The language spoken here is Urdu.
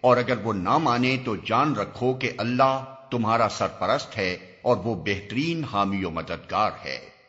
اور اگر وہ نہ مانے تو جان رکھو کہ اللہ تمہارا سرپرست ہے اور وہ بہترین حامی و مددگار ہے۔